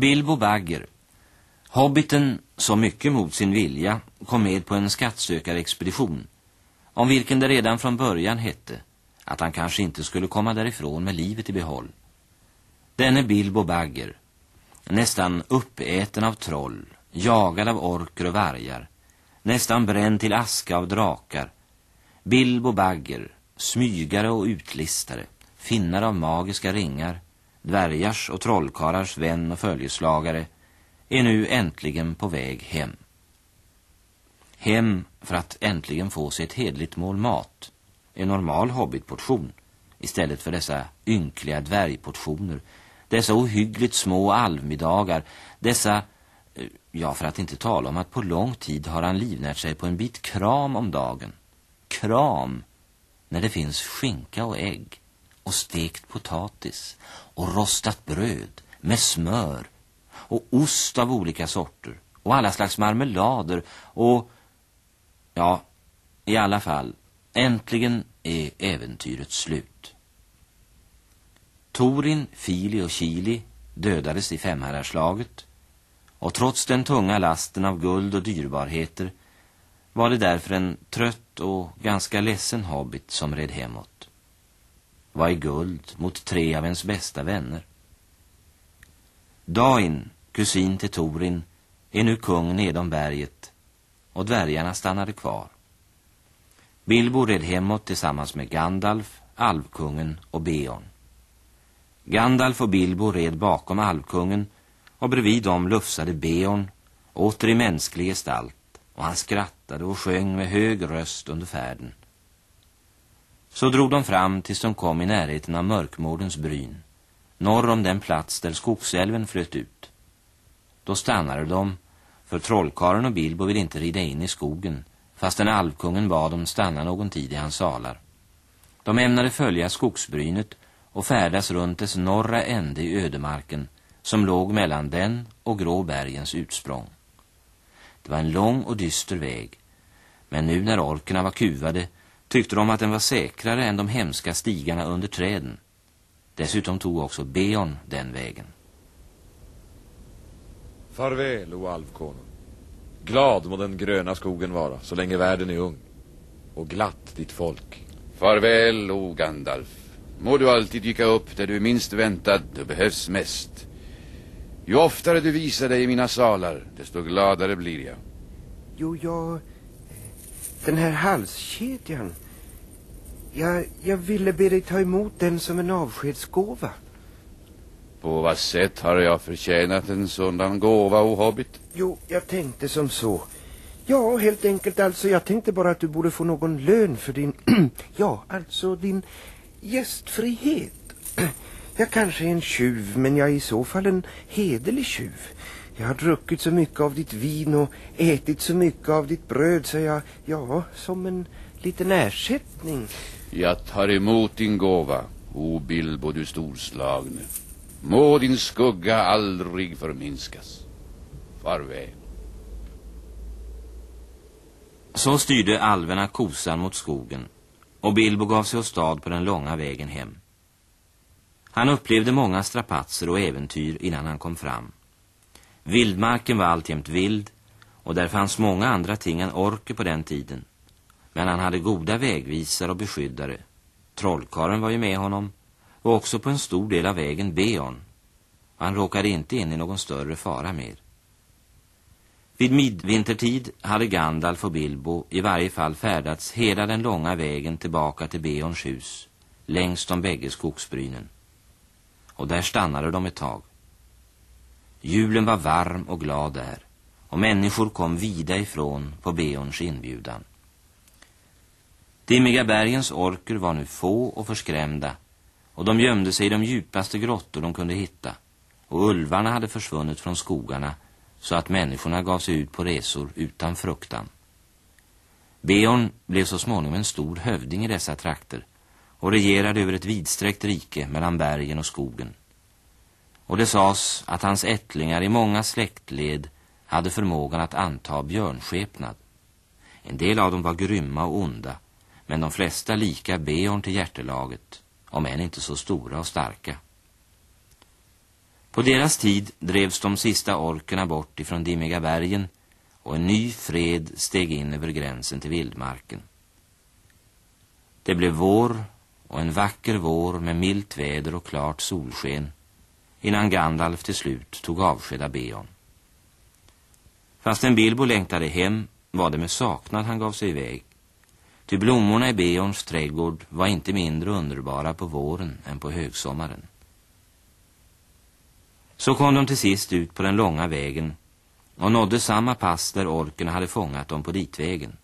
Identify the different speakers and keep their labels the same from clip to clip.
Speaker 1: Bilbo Bagger, hobbiten som mycket mot sin vilja kom med på en skattsökarexpedition om vilken det redan från början hette att han kanske inte skulle komma därifrån med livet i behåll. Denne Bilbo Bagger, nästan uppäten av troll, jagad av orker och vargar, nästan bränd till aska av drakar. Bilbo Bagger, smygare och utlistare, finnar av magiska ringar, dvärgars och trollkarars vän och följeslagare, är nu äntligen på väg hem. Hem för att äntligen få sig ett hedligt mål mat, en normal hobbitportion, istället för dessa ynkliga dvärgportioner, dessa ohyggligt små alvmiddagar, dessa eh, Ja, för att inte tala om att på lång tid har han livnärt sig på en bit kram om dagen. Kram, när det finns skinka och ägg och stekt potatis och rostat bröd med smör och ost av olika sorter och alla slags marmelader och... Ja, i alla fall, äntligen är äventyret slut. Torin, Fili och Kili dödades i femherrarslaget och trots den tunga lasten av guld och dyrbarheter var det därför en trött och ganska ledsen hobbit som red hemåt var i guld mot tre av ens bästa vänner? Dain, kusin till Torin, är nu kung nedom berget och dvärgarna stannade kvar. Bilbo red hemåt tillsammans med Gandalf, alvkungen och Beorn. Gandalf och Bilbo red bakom alvkungen och bredvid dem lufsade Beorn, åter i mänsklig gestalt, och han skrattade och sjöng med hög röst under färden. Så drog de fram tills de kom i närheten av Mörkmårdens bryn, norr om den plats där skogsälven flöt ut. Då stannade de, för trollkaren och Bilbo ville inte rida in i skogen, fastän alvkungen bad dem stanna någon tid i hans salar. De ämnade följa skogsbrynet och färdas runt dess norra ände i ödemarken, som låg mellan den och Gråbergens utsprång. Det var en lång och dyster väg, men nu när orkerna var kuvade tyckte de att den var säkrare än de hemska stigarna under träden. Dessutom tog också Beon den vägen.
Speaker 2: Farväl, o alvkonung. Glad må den gröna skogen vara, så länge världen är ung. Och glatt ditt folk.
Speaker 3: Farväl, o Gandalf. Må du alltid dyka upp där du är minst väntad och behövs mest. Ju oftare du visar dig i mina salar, desto gladare blir jag.
Speaker 4: Jo, jag... Den här halskedjan. Jag, jag ville be dig ta emot den som en avskedsgåva.
Speaker 3: På vad sätt har jag förtjänat en sådan gåva, o hobbit?
Speaker 4: Jo, jag tänkte som så. Ja, helt enkelt alltså. Jag tänkte bara att du borde få någon lön för din... ja, alltså din gästfrihet. Jag kanske är en tjuv, men jag är i så fall en hederlig tjuv. Jag har druckit så mycket av ditt vin och ätit så mycket av ditt bröd så jag, ja, som en liten ersättning.
Speaker 3: Jag tar emot din gåva, o Bilbo du storslagne. Må din skugga aldrig förminskas. Farväl.
Speaker 1: Så styrde alverna kosan mot skogen och Bilbo gav sig åstad på den långa vägen hem. Han upplevde många strapatser och äventyr innan han kom fram. Vildmarken var alltjämt vild och där fanns många andra ting än orke på den tiden. Men han hade goda vägvisare och beskyddare. Trollkaren var ju med honom och också på en stor del av vägen Beon. Han råkade inte in i någon större fara mer. Vid midvintertid hade Gandalf och Bilbo i varje fall färdats hela den långa vägen tillbaka till Beons hus, längs de bägge skogsbrynen och där stannade de ett tag. Julen var varm och glad där och människor kom vida ifrån på Beorns inbjudan. Dimmiga bergens orker var nu få och förskrämda och de gömde sig i de djupaste grottor de kunde hitta och ulvarna hade försvunnit från skogarna så att människorna gav sig ut på resor utan fruktan. Beorn blev så småningom en stor hövding i dessa trakter och regerade över ett vidsträckt rike mellan bergen och skogen. Och det sades att hans ättlingar i många släktled hade förmågan att anta björnskepnad. En del av dem var grymma och onda, men de flesta lika Beorn till hjärtelaget, om än inte så stora och starka. På deras tid drevs de sista orkerna bort ifrån dimmiga bergen och en ny fred steg in över gränsen till vildmarken. Det blev vår och en vacker vår med milt väder och klart solsken innan Gandalf till slut tog avsked av Beon. Fastän Bilbo längtade hem var det med saknad han gav sig iväg. Ty blommorna i Beons trädgård var inte mindre underbara på våren än på högsommaren. Så kom de till sist ut på den långa vägen och nådde samma pass där orken hade fångat dem på ditvägen.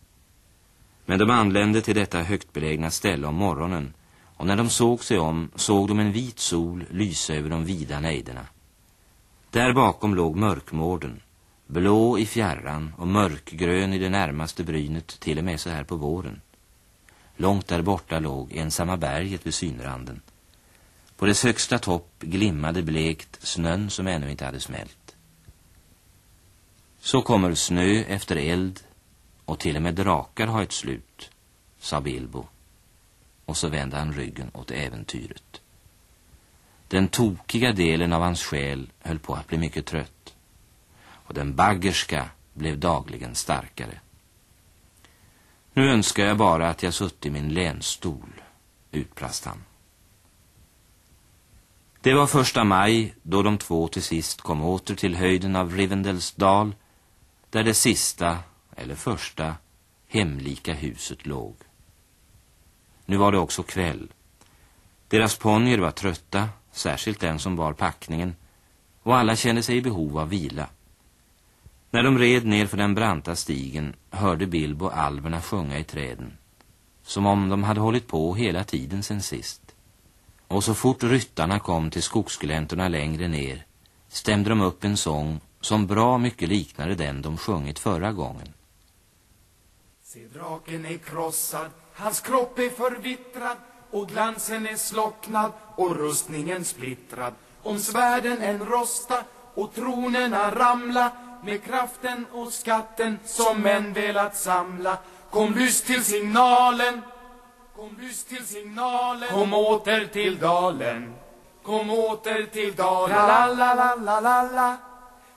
Speaker 1: Men de anlände till detta högt belägna ställe om morgonen och när de såg sig om såg de en vit sol lysa över de vida nejderna. Där bakom låg mörkmården, blå i fjärran och mörkgrön i det närmaste brynet till och med så här på våren. Långt där borta låg ensamma berget vid synranden. På dess högsta topp glimmade blekt snön som ännu inte hade smält. Så kommer snö efter eld och till och med drakar har ett slut, sa Bilbo. Och så vände han ryggen åt äventyret. Den tokiga delen av hans själ höll på att bli mycket trött. Och den baggerska blev dagligen starkare. Nu önskar jag bara att jag sutt i min länstol, utbrast han. Det var första maj då de två till sist kom åter till höjden av Rivendels dal där det sista, eller första, hemlika huset låg. Nu var det också kväll. Deras ponnyer var trötta, särskilt den som bar packningen, och alla kände sig i behov av vila. När de red ner för den branta stigen hörde Bilbo alverna sjunga i träden, som om de hade hållit på hela tiden sen sist. Och så fort ryttarna kom till skogsgläntorna längre ner stämde de upp en sång som bra mycket liknade den de sjungit förra gången.
Speaker 5: Se, draken är krossad, hans kropp är förvittrad och glansen är slocknad och rustningen splittrad. Om svärden än rosta och tronerna ramla med kraften och skatten som män velat samla. Kom lyss till signalen. Kom lyss till signalen. Kom åter till dalen. Kom åter till dalen. Tra-la-la-la-la-la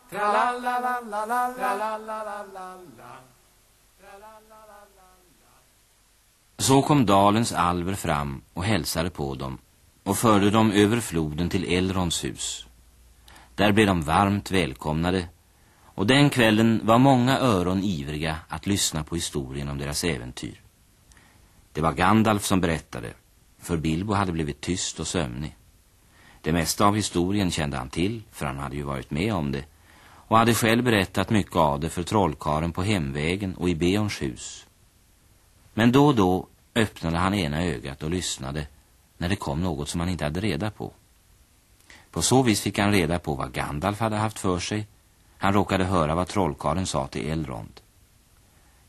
Speaker 5: Tra-la-la-la-la-la Tra-la-la-la-la-la
Speaker 1: Så kom dalens alver fram och hälsade på dem och förde dem över floden till Elrons hus. Där blev de varmt välkomnade och den kvällen var många öron ivriga att lyssna på historien om deras äventyr. Det var Gandalf som berättade, för Bilbo hade blivit tyst och sömnig. Det mesta av historien kände han till, för han hade ju varit med om det, och hade själv berättat mycket av det för trollkaren på hemvägen och i Beons hus. Men då och då öppnade han ena ögat och lyssnade när det kom något som han inte hade reda på. På så vis fick han reda på vad Gandalf hade haft för sig. Han råkade höra vad trollkaren sa till Elrond.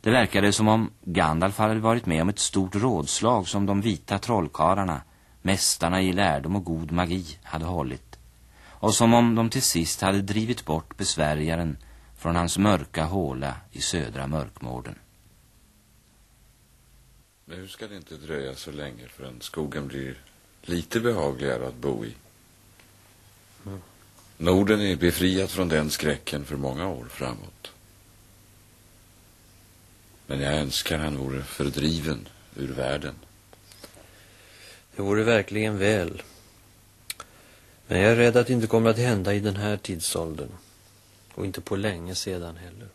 Speaker 1: Det verkade som om Gandalf hade varit med om ett stort rådslag som de vita trollkarlarna, mästarna i lärdom och god magi, hade hållit. Och som om de till sist hade drivit bort besvärjaren från hans mörka håla i södra mörkmården.
Speaker 2: Nu ska det inte dröja så länge förrän skogen blir lite behagligare att bo i. Mm. Norden är befriat från den skräcken för många år framåt. Men jag önskar han vore fördriven ur världen.
Speaker 6: Det vore verkligen väl. Men jag är rädd att det inte kommer att hända i den här tidsåldern. Och inte på länge sedan heller.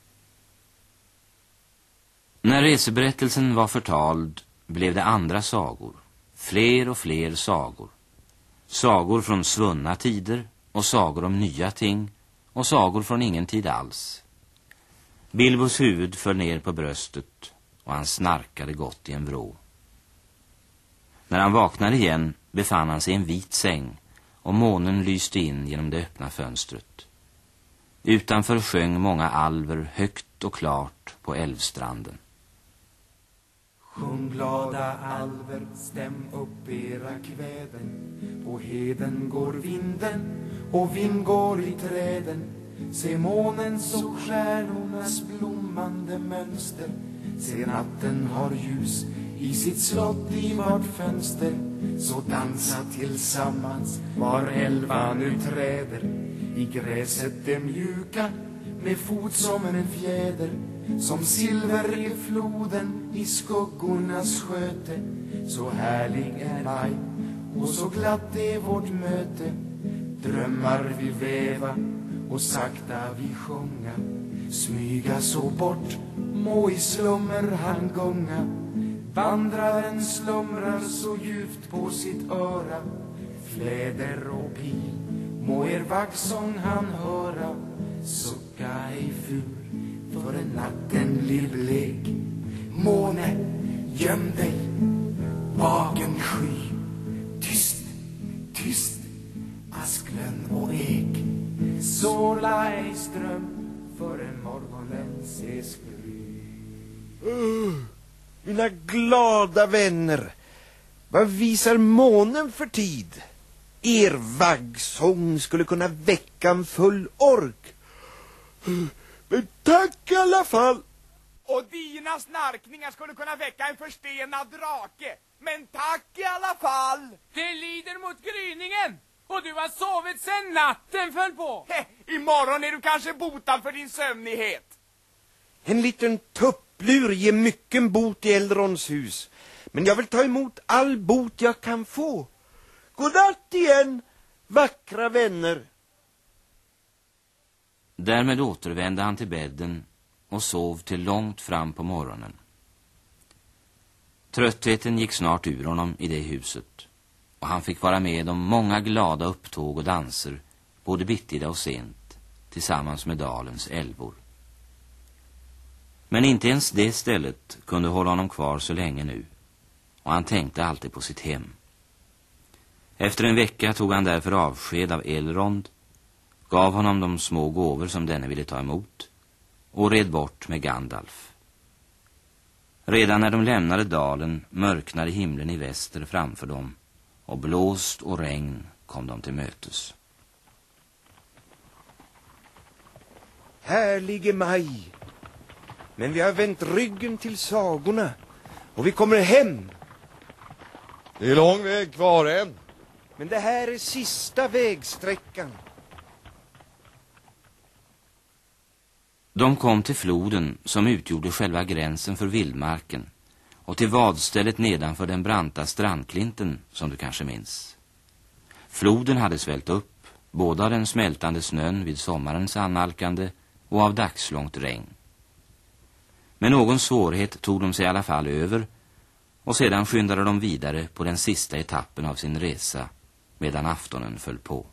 Speaker 1: När reseberättelsen var förtald blev det andra sagor. Fler och fler sagor. Sagor från svunna tider och sagor om nya ting och sagor från ingen tid alls. Bilbos huvud föll ner på bröstet och han snarkade gott i en vrå. När han vaknade igen befann han sig i en vit säng och månen lyste in genom det öppna fönstret. Utanför sjöng många alver högt och klart på älvstranden.
Speaker 5: Sjung glada alver, stäm upp era kväden. På heden går vinden och vind går i träden. Se månens och stjärnornas blommande mönster. Se natten har ljus i sitt slott i vart fönster. Så dansa tillsammans var elva nu träder. I gräset det mjuka med fot som en fjäder som silver i floden i skuggornas sköte. Så härlig är maj och så glatt är vårt möte. Drömmar vi väva och sakta vi sjunga. Smyga så bort må i slummer han gunga. Vandraren slumrar så djupt på sitt öra. Fläder och pil må er vaxsång han höra. Sucka ej ful för natten blir blek måne göm dig. Vaken sky. Tyst, tyst asklön och ek. Såla ej ström förrän morgonen ses gry uh,
Speaker 4: Mina glada vänner, vad visar månen för tid? Er vaggsång skulle kunna väcka en full ork. Uh, men tack i alla fall.
Speaker 5: Och dina snarkningar skulle kunna väcka en förstenad drake Men tack i alla fall
Speaker 7: Det lider mot gryningen och du har sovit sen natten föll på.
Speaker 5: Heh, Imorgon är du kanske botad för din sömnighet
Speaker 4: En liten tupplur ger mycken bot i Elrons hus. Men jag vill ta emot all bot jag kan få. Godnatt igen, vackra vänner.
Speaker 1: Därmed återvände han till bädden och sov till långt fram på morgonen. Tröttheten gick snart ur honom i det huset och han fick vara med om många glada upptåg och danser både bittida och sent tillsammans med dalens älvor. Men inte ens det stället kunde hålla honom kvar så länge nu och han tänkte alltid på sitt hem. Efter en vecka tog han därför avsked av Elrond, gav honom de små gåvor som denne ville ta emot och red bort med Gandalf. Redan när de lämnade dalen mörknade himlen i väster framför dem och blåst och regn kom dem till mötes.
Speaker 4: Härlige maj. Men vi har vänt ryggen till sagorna och vi kommer hem.
Speaker 8: Det är lång väg kvar än.
Speaker 4: Men det här är sista vägsträckan.
Speaker 1: De kom till floden som utgjorde själva gränsen för vildmarken och till vadstället nedanför den branta strandklinten som du kanske minns. Floden hade svällt upp, både av den smältande snön vid sommarens annalkande och av dagslångt regn. Men någon svårighet tog de sig i alla fall över och sedan skyndade de vidare på den sista etappen av sin resa medan aftonen föll på.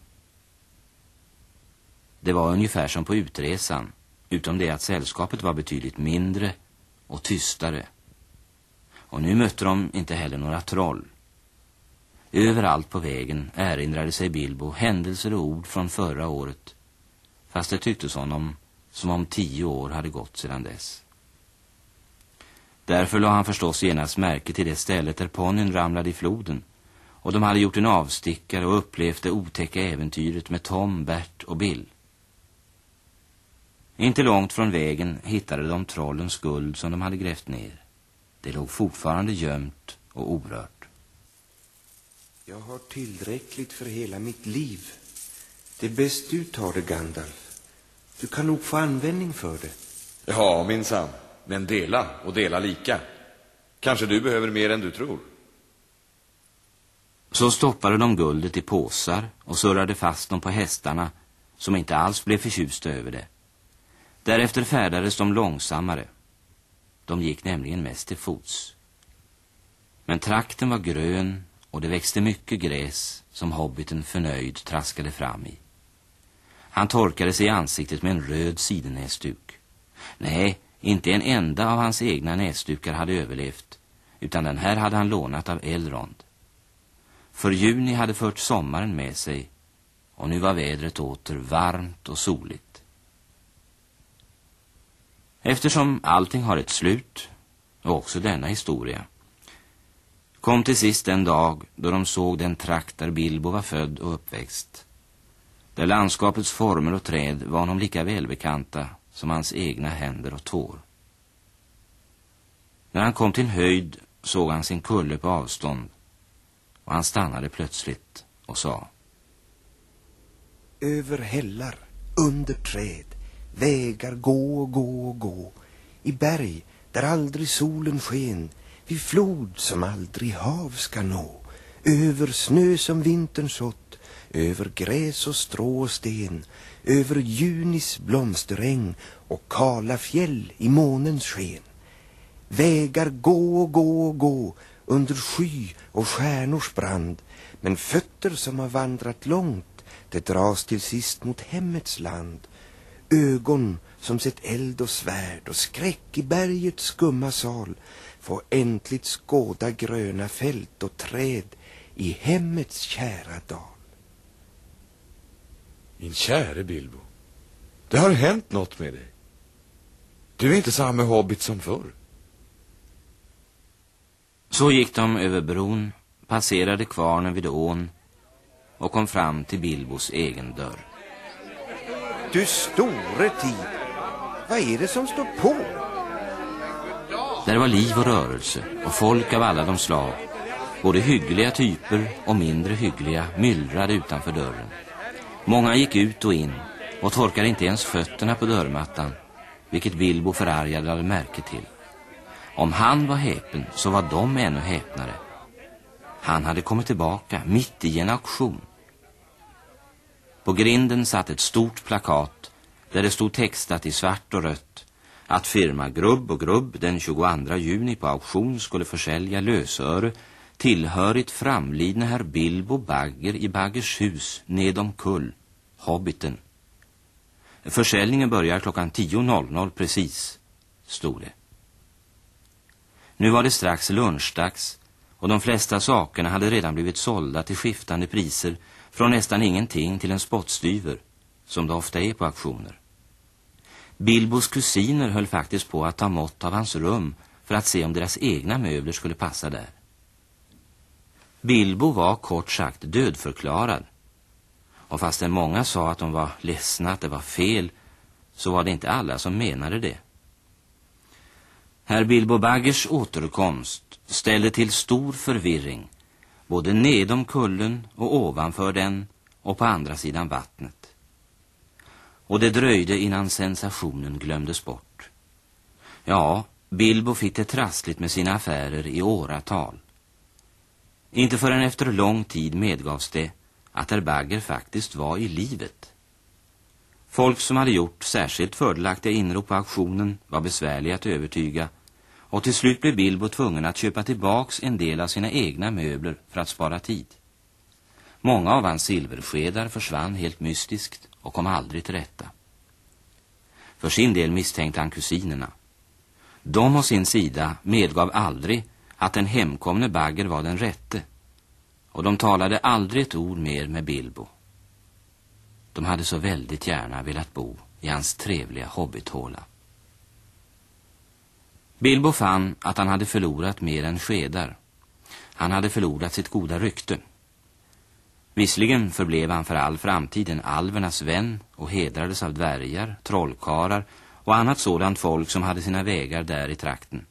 Speaker 1: Det var ungefär som på utresan, utom det att sällskapet var betydligt mindre och tystare. Och nu mötte de inte heller några troll. Överallt på vägen erinrade sig Bilbo händelser och ord från förra året, fast det tycktes honom som om tio år hade gått sedan dess. Därför la han förstås genast märke till det stället där ponnyn ramlade i floden och de hade gjort en avstickare och upplevt det otäcka äventyret med Tom, Bert och Bill. Inte långt från vägen hittade de trollens guld som de hade grävt ner. Det låg fortfarande gömt och orört.
Speaker 4: Jag har tillräckligt för hela mitt liv. Det är bäst du tar det, Gandalf. Du kan nog få användning för det.
Speaker 2: Ja, minsann. Men dela och dela lika. Kanske du behöver mer än du tror.
Speaker 1: Så stoppade de guldet i påsar och surrade fast dem på hästarna som inte alls blev förtjusta över det. Därefter färdades de långsammare. De gick nämligen mest till fots. Men trakten var grön och det växte mycket gräs som hobbiten förnöjd traskade fram i. Han torkade sig i ansiktet med en röd sidenäsduk. Nej, inte en enda av hans egna näsdukar hade överlevt, utan den här hade han lånat av Elrond. För juni hade fört sommaren med sig och nu var vädret åter varmt och soligt. Eftersom allting har ett slut, och också denna historia, kom till sist en dag då de såg den trakt där Bilbo var född och uppväxt. Där landskapets former och träd var honom lika välbekanta som hans egna händer och tår. När han kom till höjd såg han sin kulle på avstånd och han stannade plötsligt och sa
Speaker 4: över hällar, under träd, vägar gå och gå och gå, i berg där aldrig solen sken, vid flod som aldrig hav ska nå, över snö som vintern sått, över gräs och strå och sten, över junis blomsteräng och kala fjäll i månens sken. Vägar gå och gå och gå under sky och stjärnors brand, men fötter som har vandrat långt, det dras till sist mot hemmets land. Ögon som sett eld och svärd och skräck i bergets skumma sal, få äntligt skåda gröna fält och träd i hemmets kära dal.
Speaker 2: Min käre Bilbo. Det har hänt något med dig. Du är inte samma hobbit som förr.
Speaker 1: Så gick de över bron, passerade kvarnen vid ån och kom fram till Bilbos egen dörr.
Speaker 4: Du store tid, vad är det som står på?
Speaker 1: Där var liv och rörelse och folk av alla de slag. Både hyggliga typer och mindre hyggliga myllrade utanför dörren. Många gick ut och in och torkade inte ens fötterna på dörrmattan, vilket Bilbo förargad lade märke till. Om han var häpen så var de ännu häpnare. Han hade kommit tillbaka mitt i en auktion. På grinden satt ett stort plakat där det stod textat i svart och rött att firma Grubb och Grubb den 22 juni på auktion skulle försälja lösöre tillhörigt framlidne herr Bilbo Bagger i Baggers hus nedom kull, Hobbiten. Försäljningen börjar klockan 10.00 precis, stod det. Nu var det strax lunchdags och de flesta sakerna hade redan blivit sålda till skiftande priser från nästan ingenting till en spottstyver, som det ofta är på auktioner. Bilbos kusiner höll faktiskt på att ta mått av hans rum för att se om deras egna möbler skulle passa där. Bilbo var kort sagt dödförklarad. Och fastän många sa att de var ledsna att det var fel så var det inte alla som menade det. Herr Bilbo Baggers återkomst ställde till stor förvirring både nedom kullen och ovanför den och på andra sidan vattnet. Och det dröjde innan sensationen glömdes bort. Ja, Bilbo fick det trassligt med sina affärer i åratal. Inte förrän efter lång tid medgavs det att herr Bagger faktiskt var i livet. Folk som hade gjort särskilt fördelaktiga inrop på auktionen var besvärliga att övertyga och till slut blev Bilbo tvungen att köpa tillbaks en del av sina egna möbler för att spara tid. Många av hans silverskedar försvann helt mystiskt och kom aldrig till rätta. För sin del misstänkte han kusinerna. De å sin sida medgav aldrig att den hemkomne bagger var den rätte och de talade aldrig ett ord mer med Bilbo. De hade så väldigt gärna velat bo i hans trevliga hobbithåla. Bilbo fann att han hade förlorat mer än skedar. Han hade förlorat sitt goda rykte. Visserligen förblev han för all framtid en alvernas vän och hedrades av dvärgar, trollkarar och annat sådant folk som hade sina vägar där i trakten.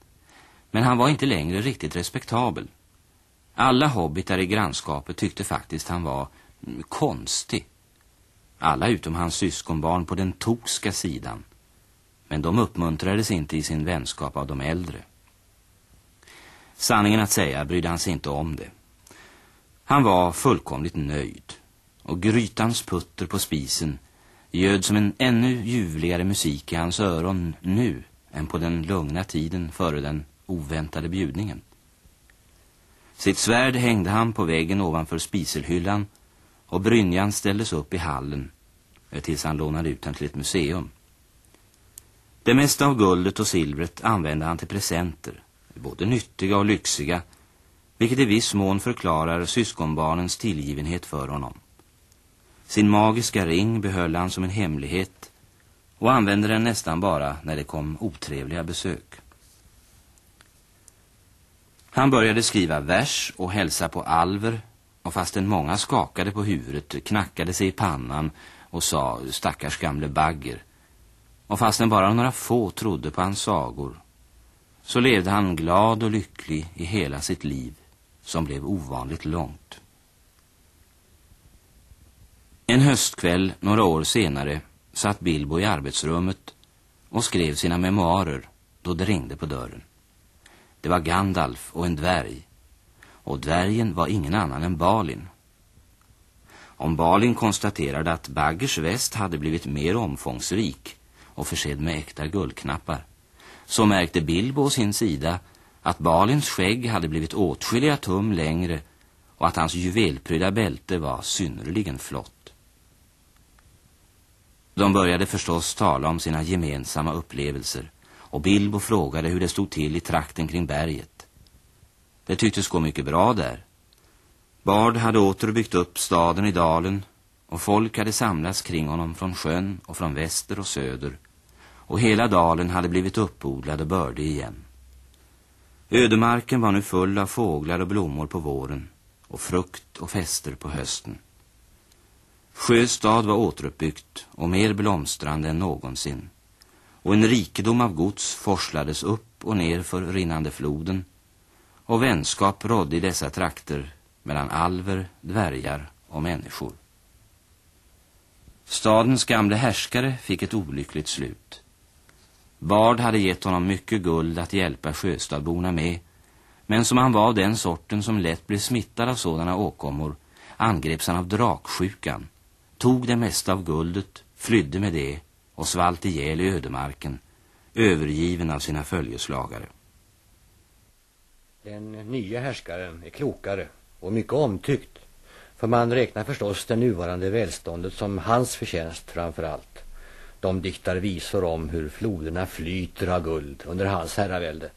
Speaker 1: Men han var inte längre riktigt respektabel. Alla hobbitar i grannskapet tyckte faktiskt han var konstig. Alla utom hans syskonbarn på den tokska sidan. Men de uppmuntrades inte i sin vänskap av de äldre. Sanningen att säga brydde han sig inte om det. Han var fullkomligt nöjd. Och grytans putter på spisen göd som en ännu ljuvligare musik i hans öron nu än på den lugna tiden före den oväntade bjudningen. Sitt svärd hängde han på väggen ovanför spiselhyllan och brynjan ställdes upp i hallen eh, tills han lånade ut den till ett museum. Det mesta av guldet och silvret använde han till presenter, både nyttiga och lyxiga, vilket i viss mån förklarar syskonbarnens tillgivenhet för honom. Sin magiska ring behöll han som en hemlighet och använde den nästan bara när det kom otrevliga besök. Han började skriva vers och hälsa på Alver och fastän många skakade på huvudet knackade sig i pannan och sa stackars gamle bagger. Och fastän bara några få trodde på hans sagor så levde han glad och lycklig i hela sitt liv som blev ovanligt långt. En höstkväll några år senare satt Bilbo i arbetsrummet och skrev sina memoarer då det ringde på dörren. Det var Gandalf och en dvärg. Och dvärgen var ingen annan än Balin. Om Balin konstaterade att Baggers väst hade blivit mer omfångsrik och försedd med äkta guldknappar så märkte Bilbo å sin sida att Balins skägg hade blivit åtskilliga tum längre och att hans juvelprydda bälte var synnerligen flott. De började förstås tala om sina gemensamma upplevelser och Bilbo frågade hur det stod till i trakten kring berget. Det tycktes gå mycket bra där. Bard hade åter byggt upp staden i dalen och folk hade samlats kring honom från sjön och från väster och söder och hela dalen hade blivit uppodlad och bördig igen. Ödemarken var nu full av fåglar och blommor på våren och frukt och fester på hösten. Sjöstad var återuppbyggt och mer blomstrande än någonsin och en rikedom av gods forslades upp och ner för rinnande floden och vänskap rådde i dessa trakter mellan alver, dvärgar och människor. Stadens gamle härskare fick ett olyckligt slut. Bard hade gett honom mycket guld att hjälpa sjöstadborna med men som han var den sorten som lätt blev smittad av sådana åkommor angreps han av draksjukan, tog det mesta av guldet, flydde med det och svalt ihjäl i ödemarken, övergiven av sina följeslagare.
Speaker 9: Den nya härskaren är klokare och mycket omtyckt. För man räknar förstås det nuvarande välståndet som hans förtjänst framför allt. De diktar visor om hur floderna flyter av guld under hans herravälde.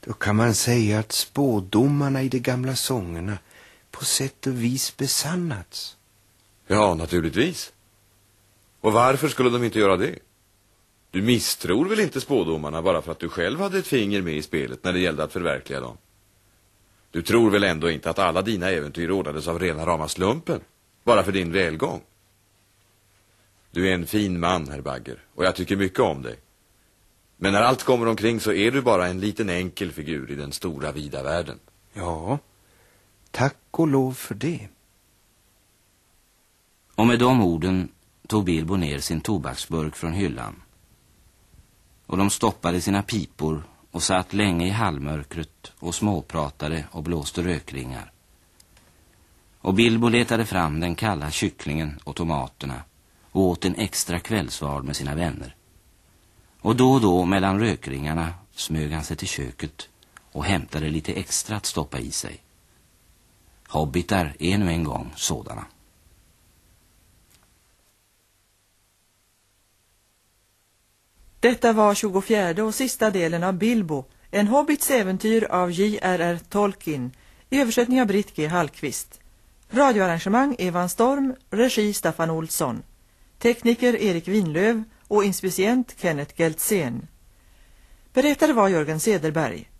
Speaker 4: Då kan man säga att spådomarna i de gamla sångerna på sätt och vis besannats.
Speaker 2: Ja, naturligtvis. Och varför skulle de inte göra det? Du misstror väl inte spådomarna bara för att du själv hade ett finger med i spelet när det gällde att förverkliga dem? Du tror väl ändå inte att alla dina äventyr ordnades av rena rama slumpen? Bara för din välgång? Du är en fin man, herr Bagger, och jag tycker mycket om dig. Men när allt kommer omkring så är du bara en liten enkel figur i den stora vida världen.
Speaker 4: Ja, tack och lov för det.
Speaker 1: Och med de orden tog Bilbo ner sin tobaksburk från hyllan. Och de stoppade sina pipor och satt länge i halvmörkret och småpratade och blåste rökringar. Och Bilbo letade fram den kalla kycklingen och tomaterna och åt en extra kvällsvard med sina vänner. Och då och då mellan rökringarna smög han sig till köket och hämtade lite extra att stoppa i sig. Hobbitar är nu en gång sådana.
Speaker 10: Detta var 24 och sista delen av Bilbo, en hobbits äventyr av J.R.R. Tolkien, i översättning av Britt G. Hallqvist. Radioarrangemang Evan Storm, regi Staffan Olsson. Tekniker Erik Winlöv och inspicient Kenneth Geltzen. Berättare var Jörgen Sederberg.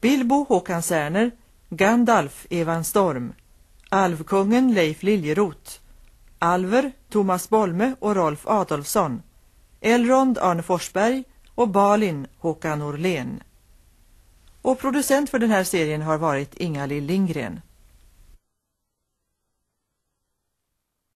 Speaker 10: Bilbo Håkan Särner, Gandalf Evan Storm, Alvkungen Leif Liljeroth, Alver Thomas Bolme och Rolf Adolfsson, Elrond Arne Forsberg och Balin Håkan Orlen. Och producent för den här serien har varit Inga Lill Lindgren.